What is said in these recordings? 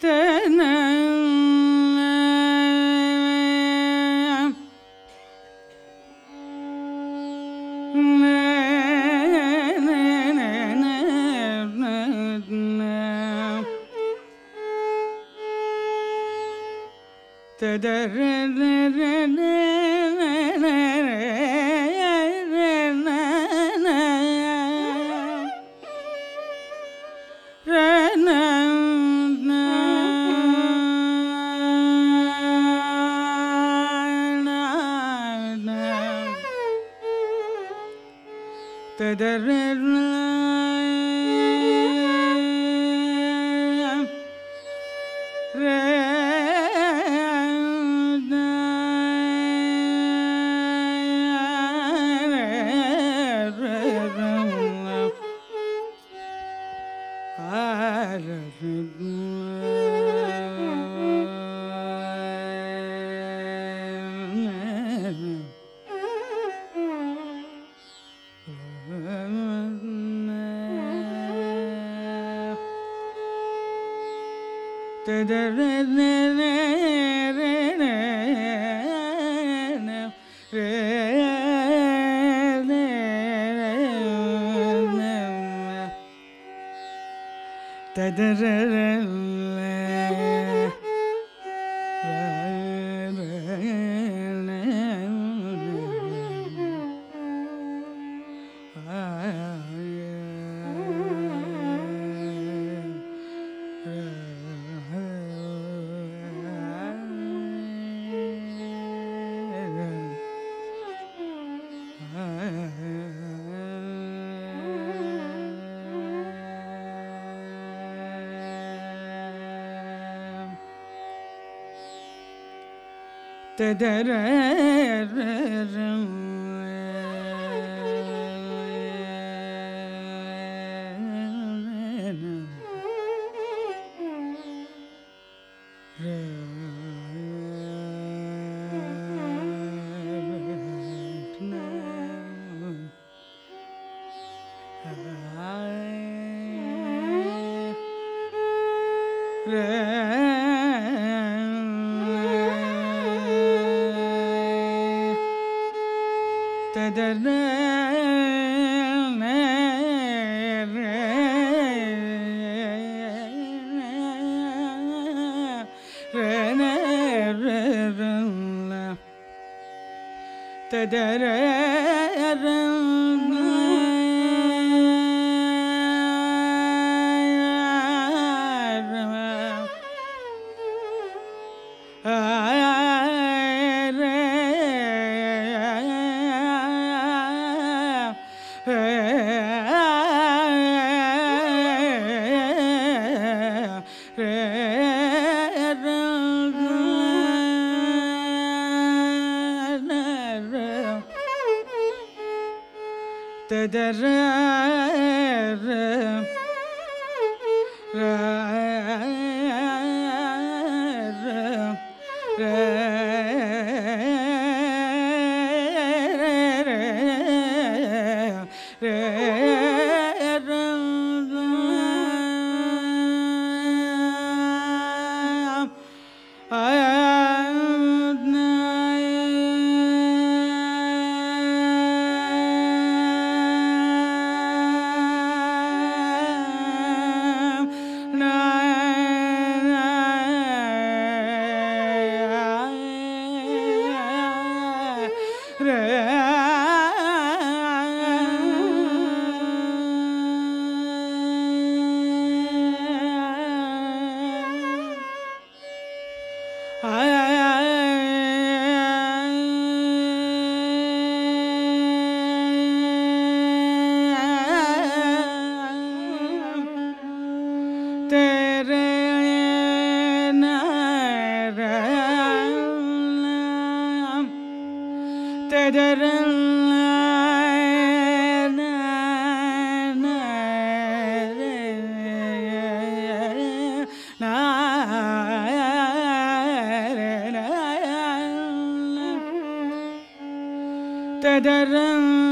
the da ಅದರ Yeah. eder ಆ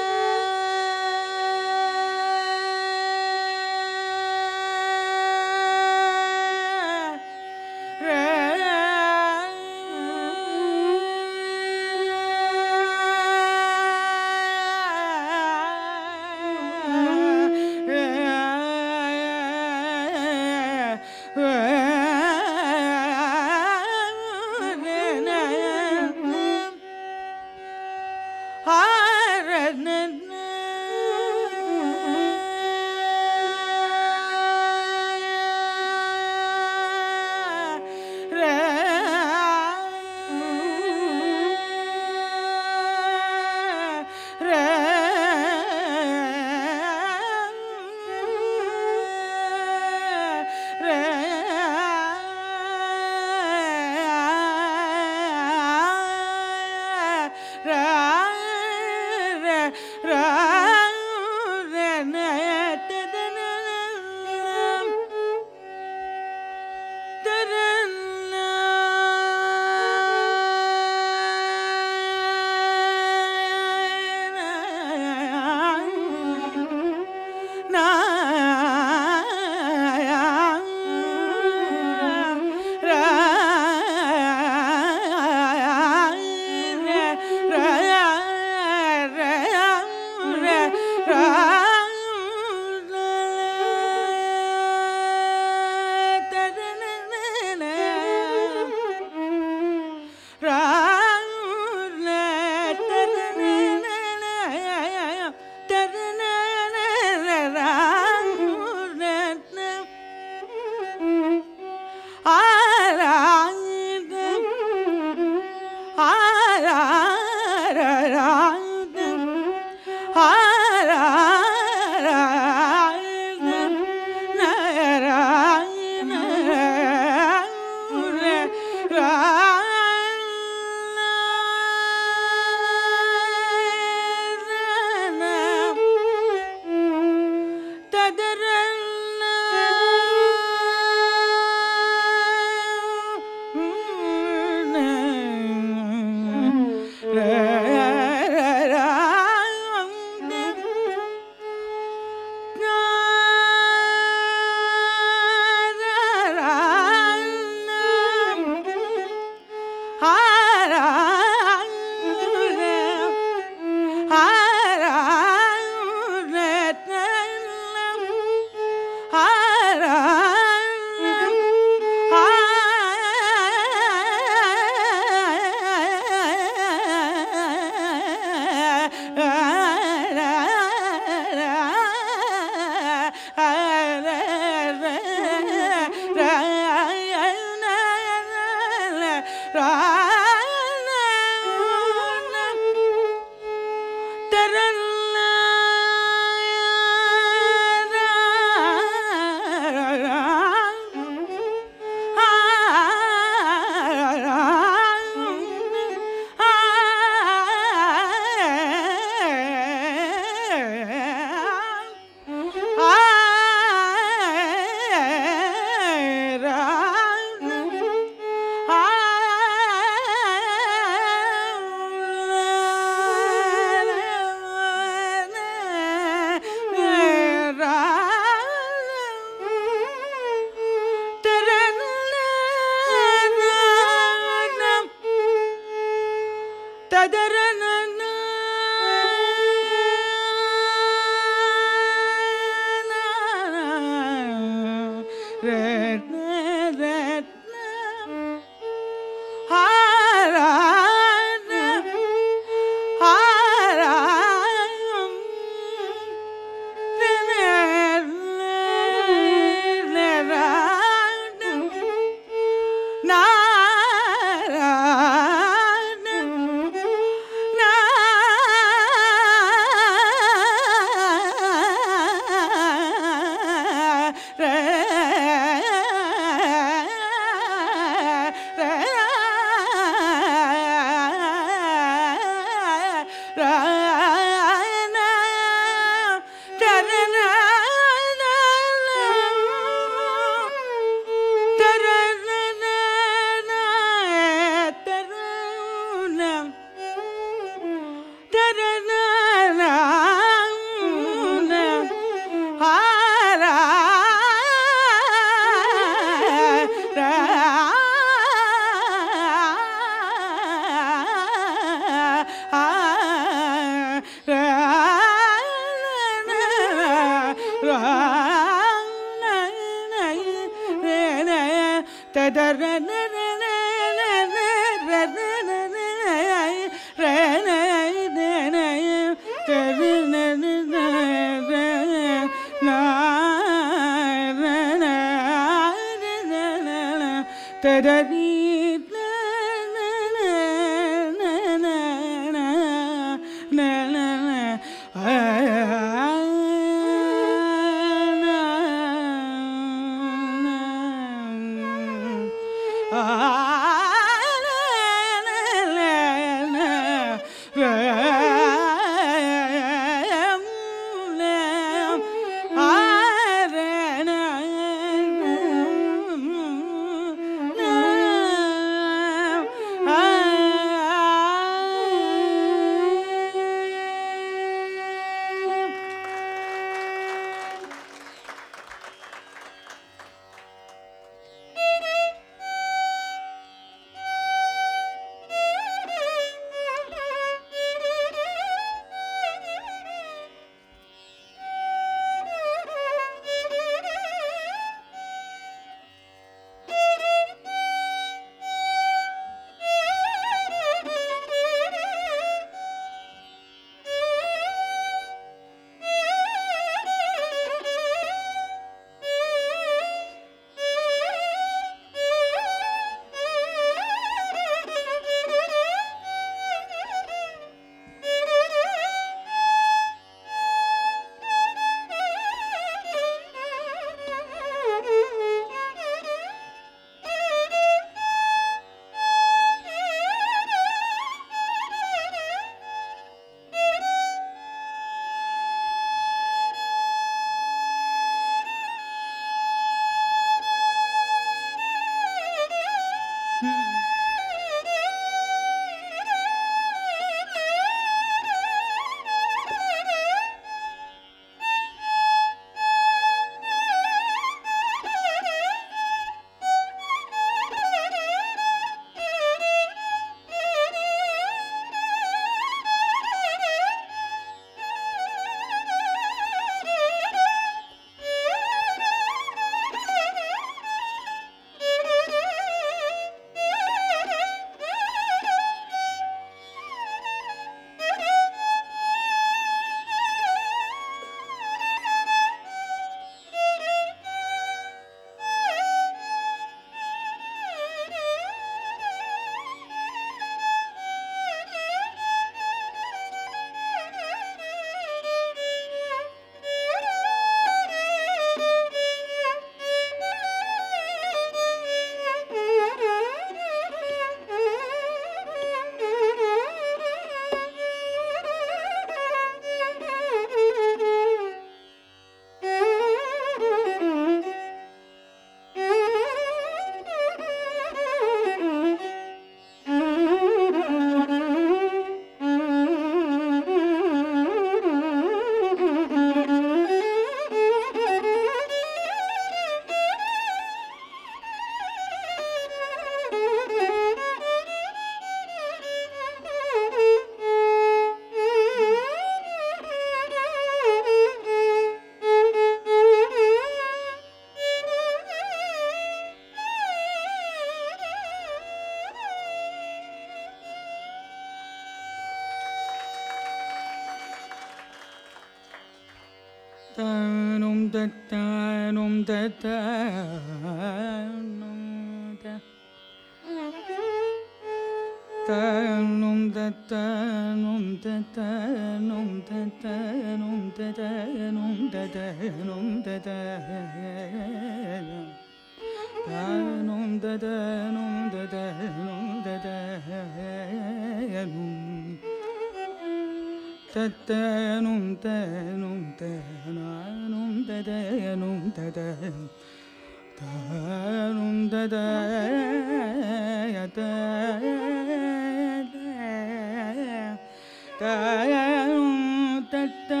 ta ta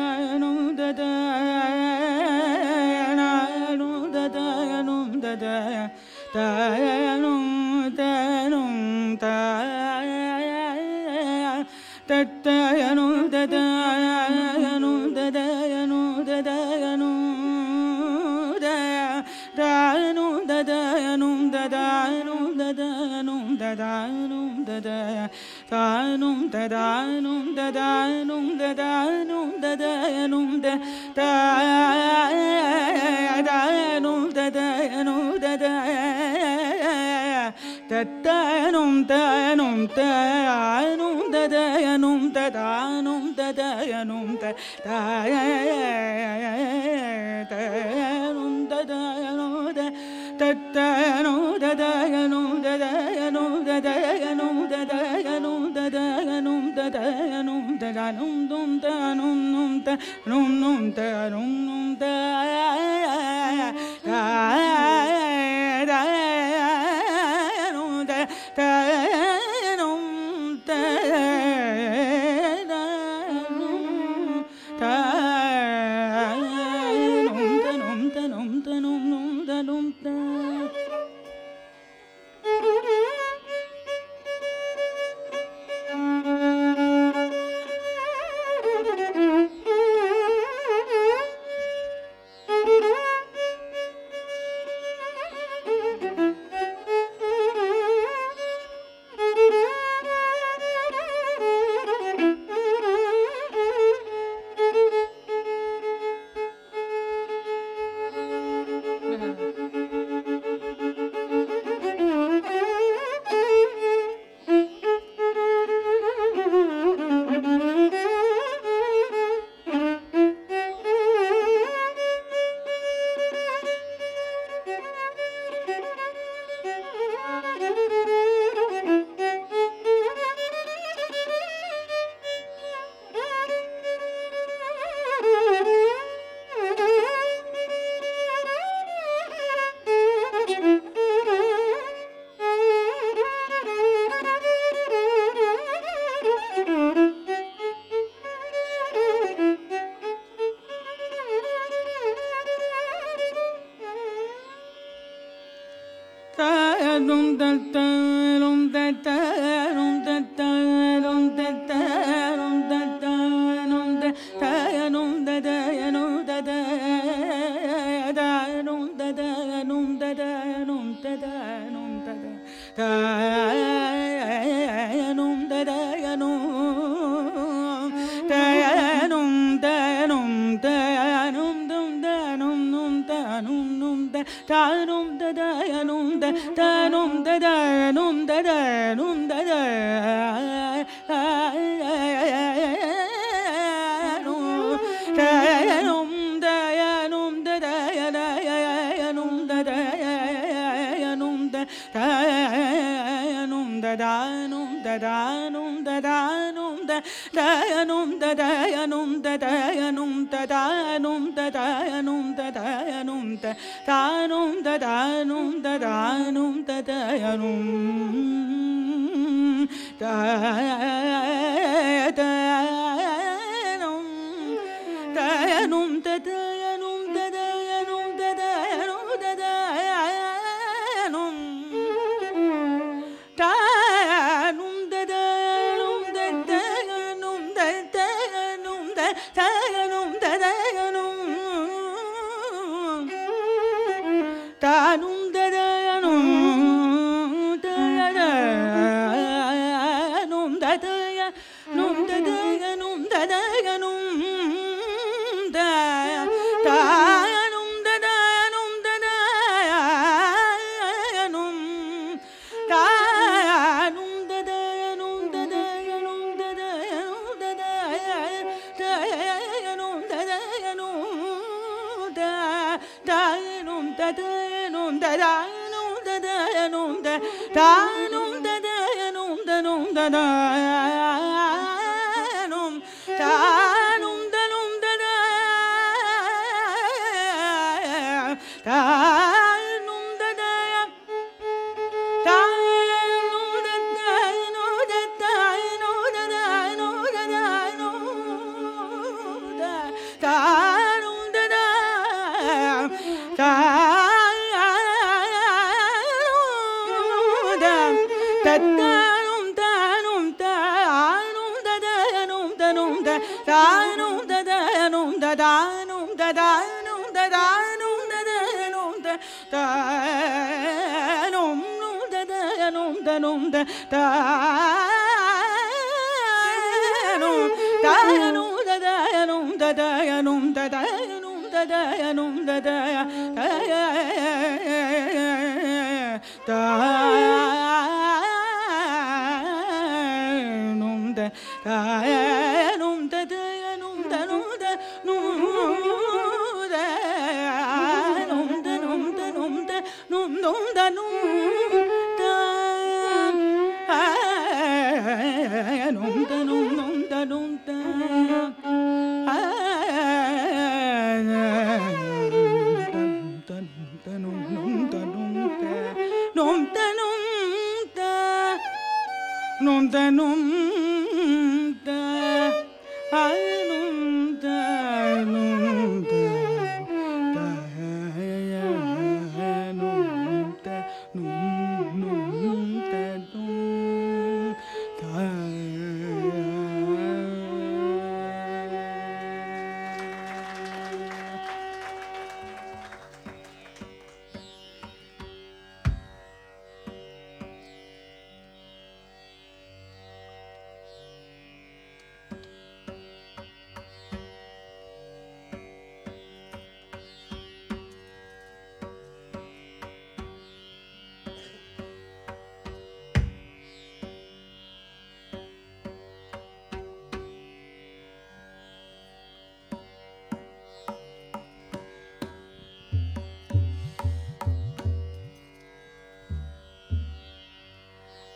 ددانم ددانم ددانم ددانم ددانم ددانم ددانم ددانم تتانم تانم تانم ددانم تدانم ددانم تدانم I don't arun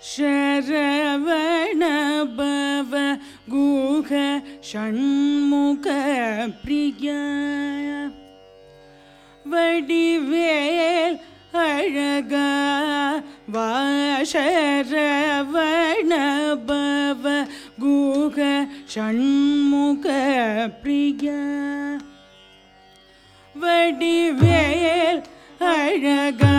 शरवणभव गुह षण्मुखप्रिया वडिवेल् वरगा वा शरवण गुह षण्मुखप्रिया वडिवेल् अळगा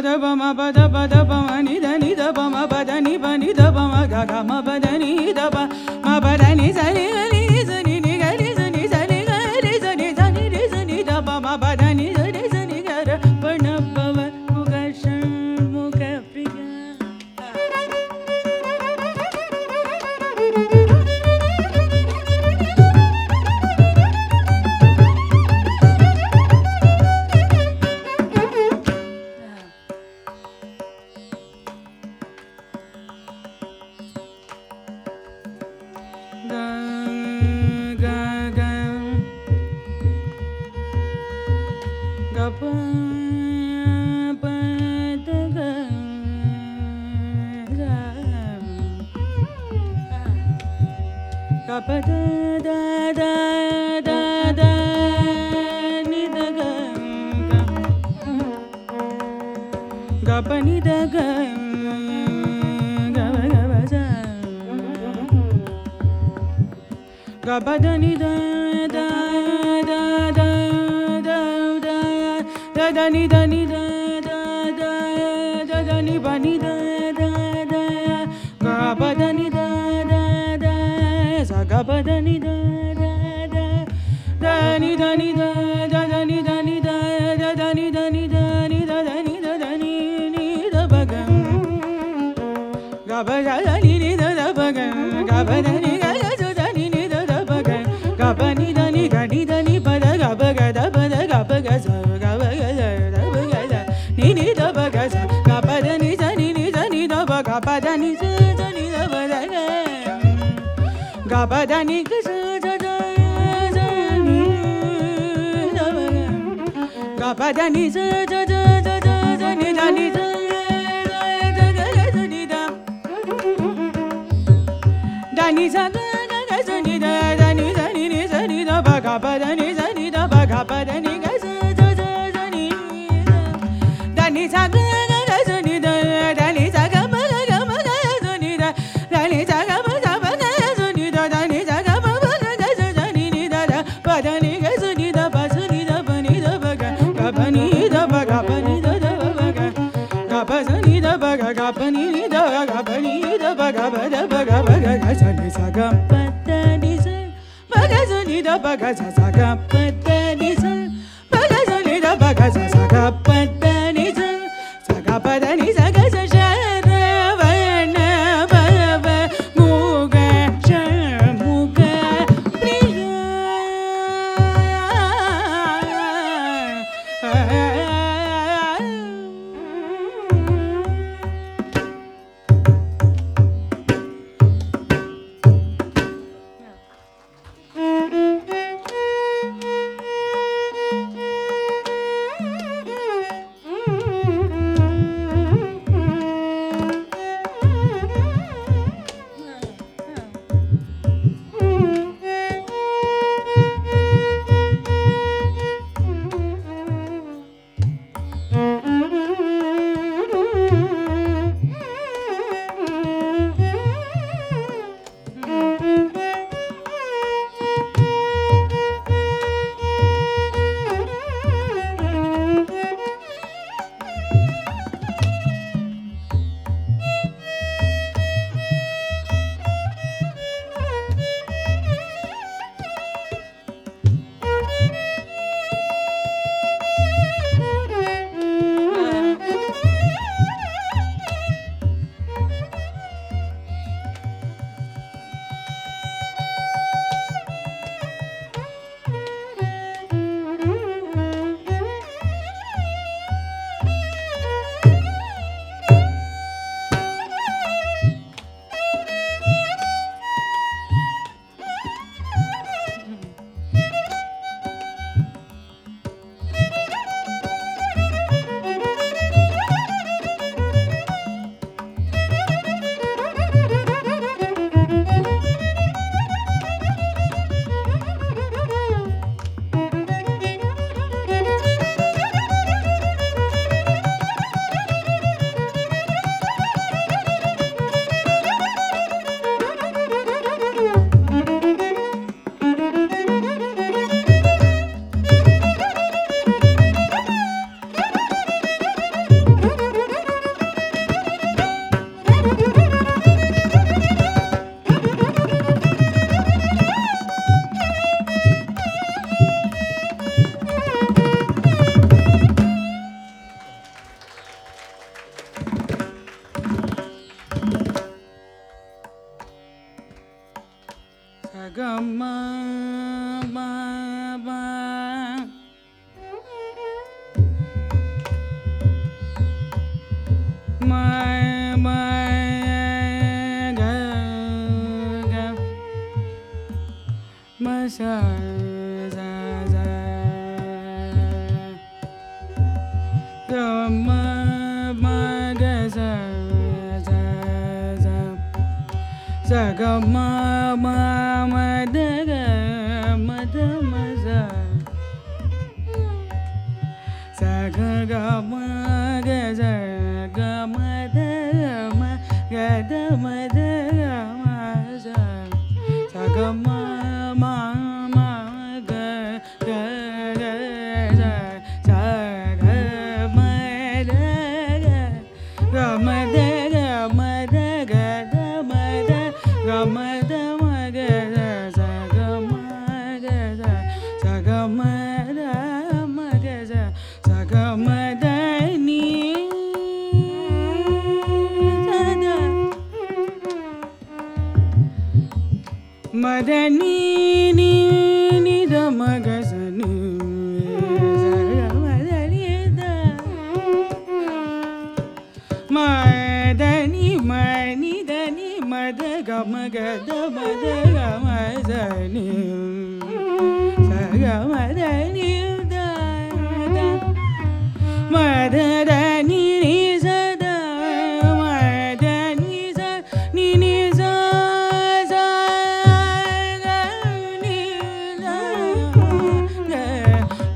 పద బమ పద పద బమ నిద నిద బమ పద ని బ నిద బమ గ గ మ పద ని ద బ మ పద ని సరి గపని ద గపని ద బగ బద బగ బగ గ సని సగం పత్త ని స బగ సని ద బగ స సగం పత్త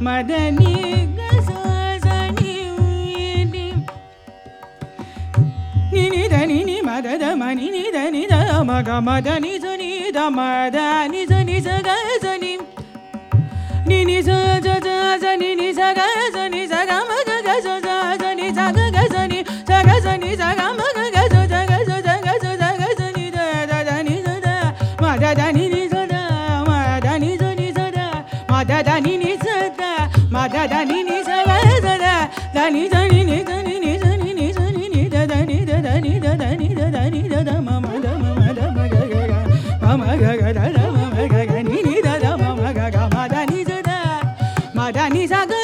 madani gazazani uyidi nini da ni madada manini da ni da maga madani zani da madani zani zagazani nini zagazani nini zagazani zagamaga gazazani zagazani zagazani zagamaga gazazani zagazani da da da ni da. Madada nini zada madani zani zada madada nini Madani Zagan.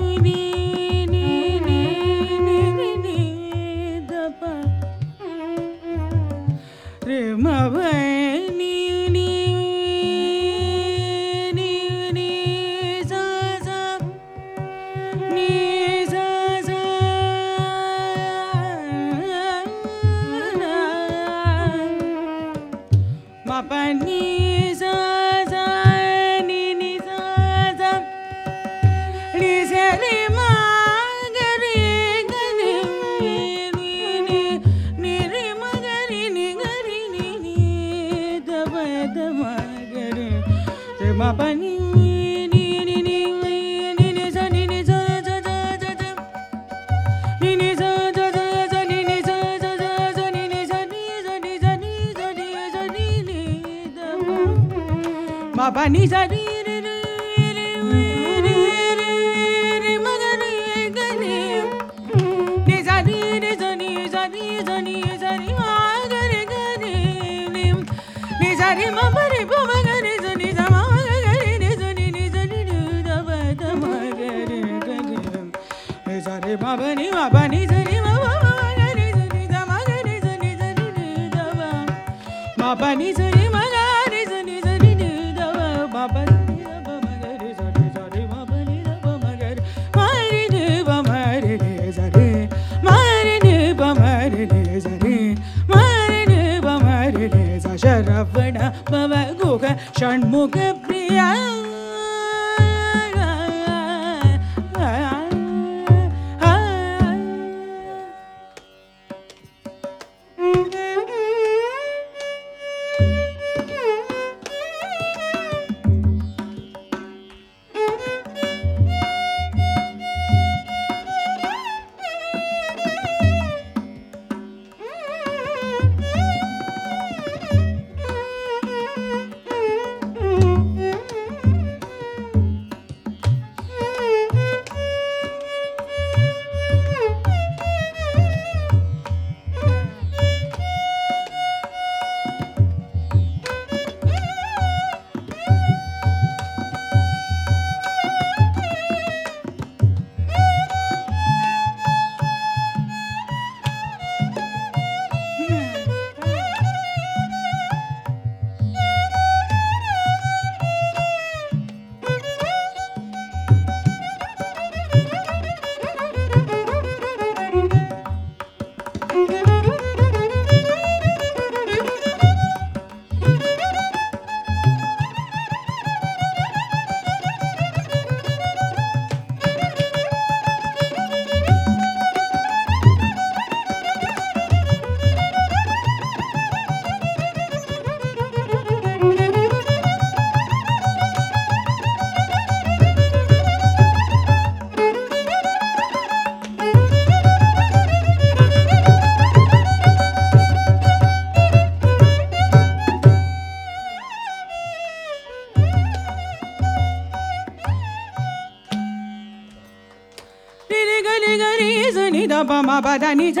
zani da ba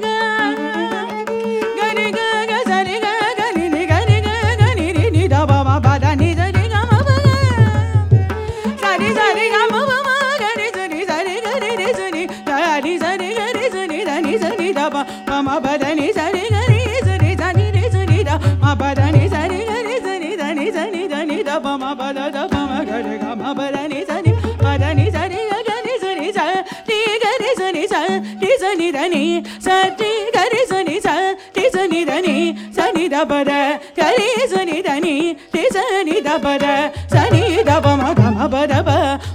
பர சனி தப மகம பரப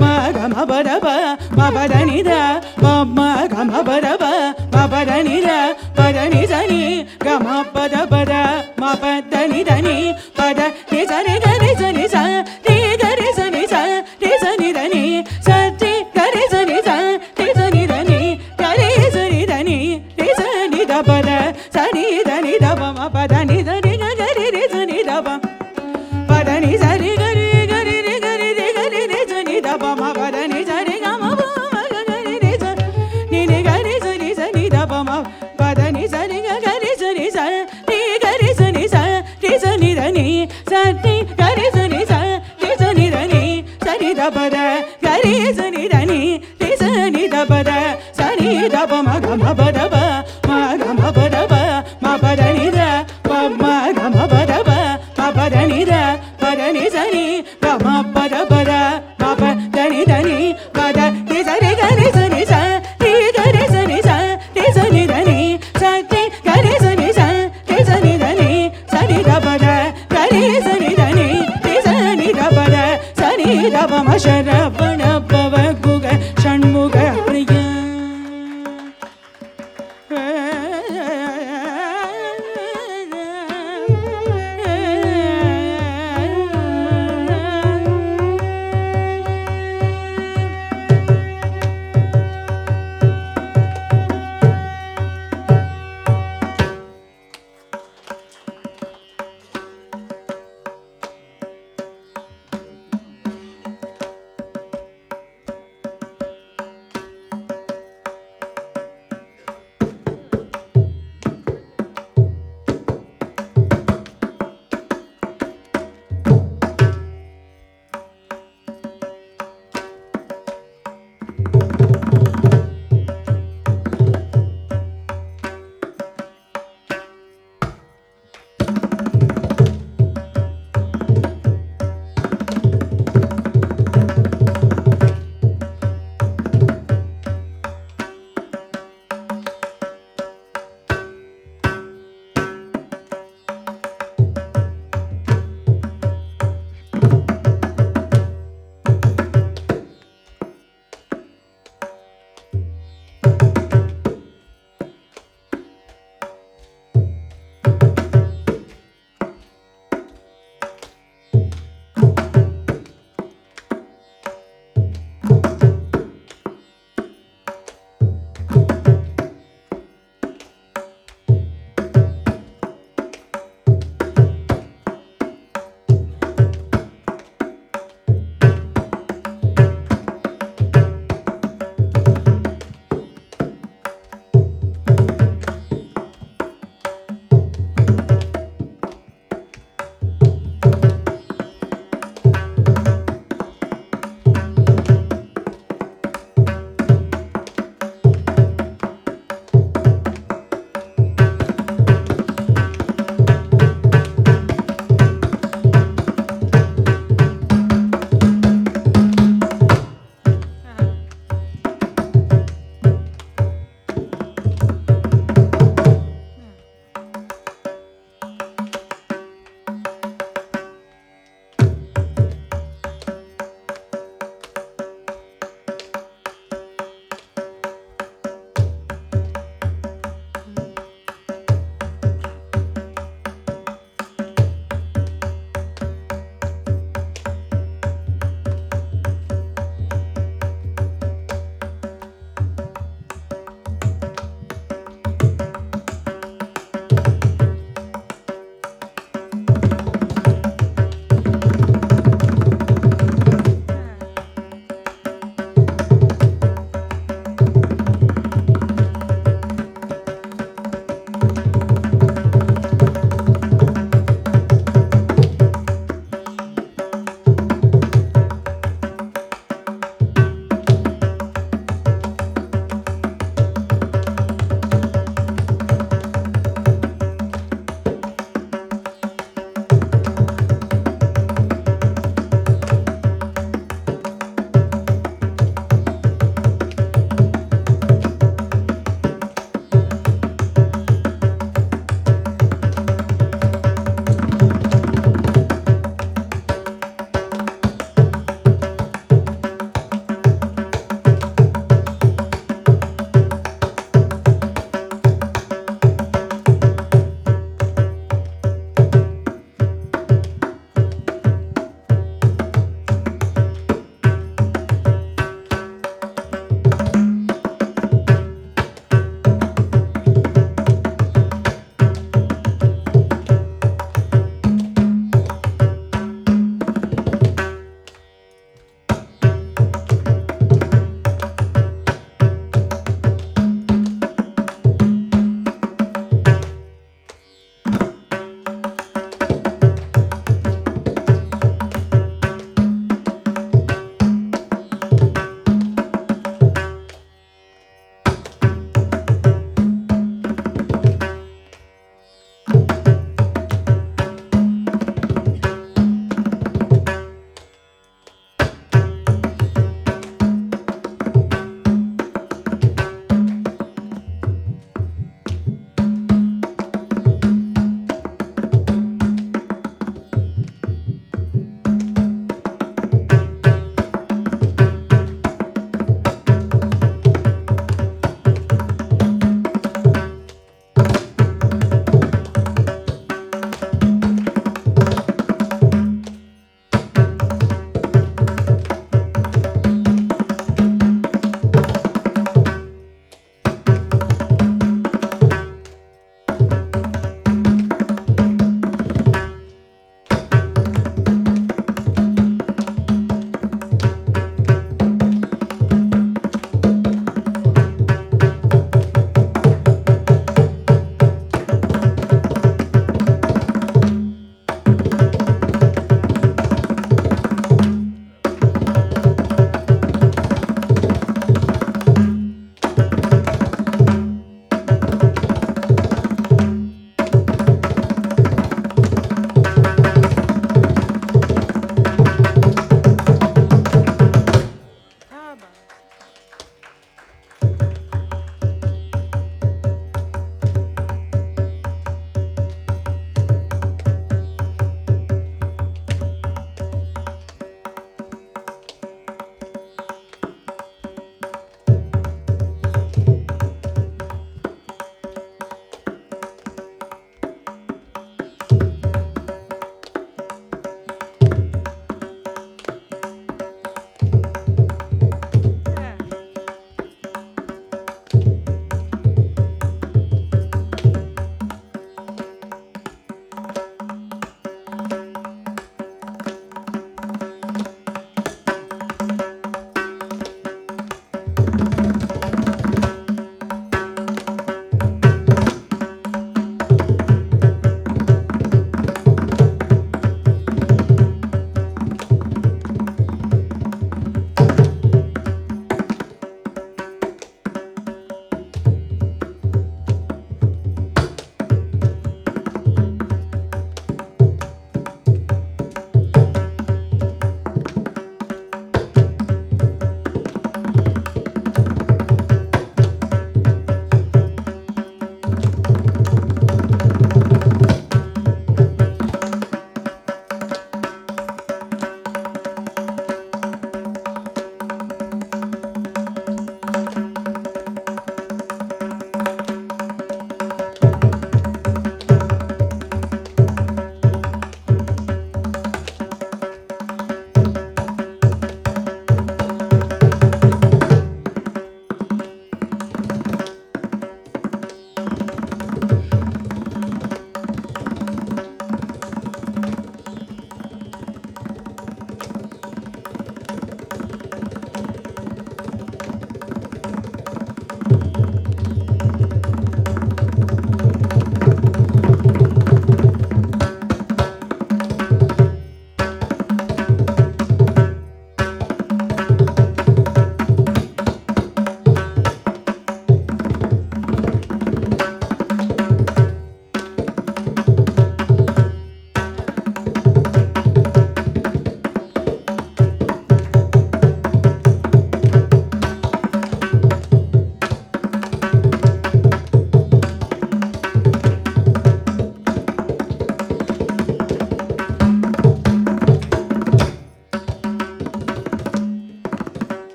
மகம பரப மபரணித மகம பரப மபரணித பரணி சனி கம பத பர மபதனி தனி பத நிசனி தனி சனி ச ba ma ga ma ba da ba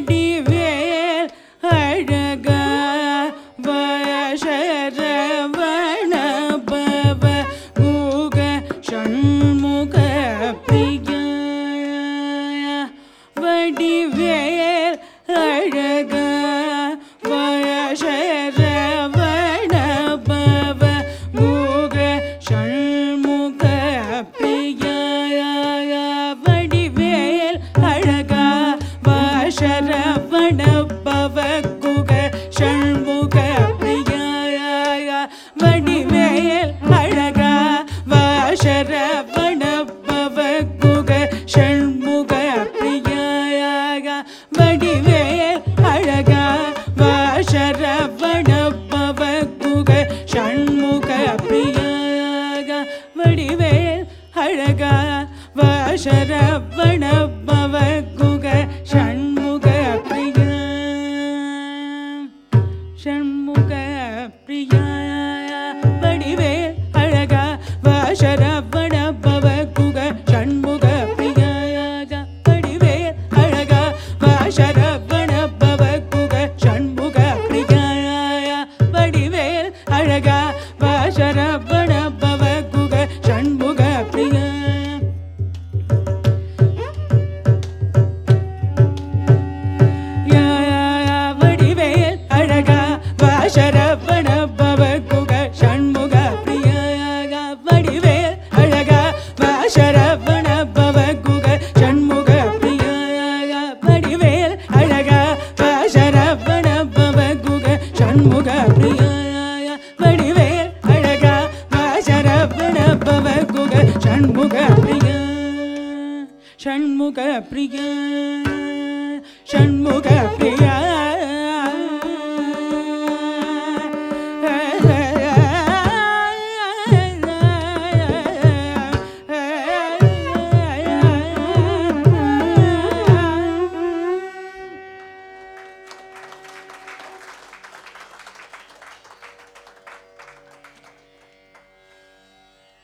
அடி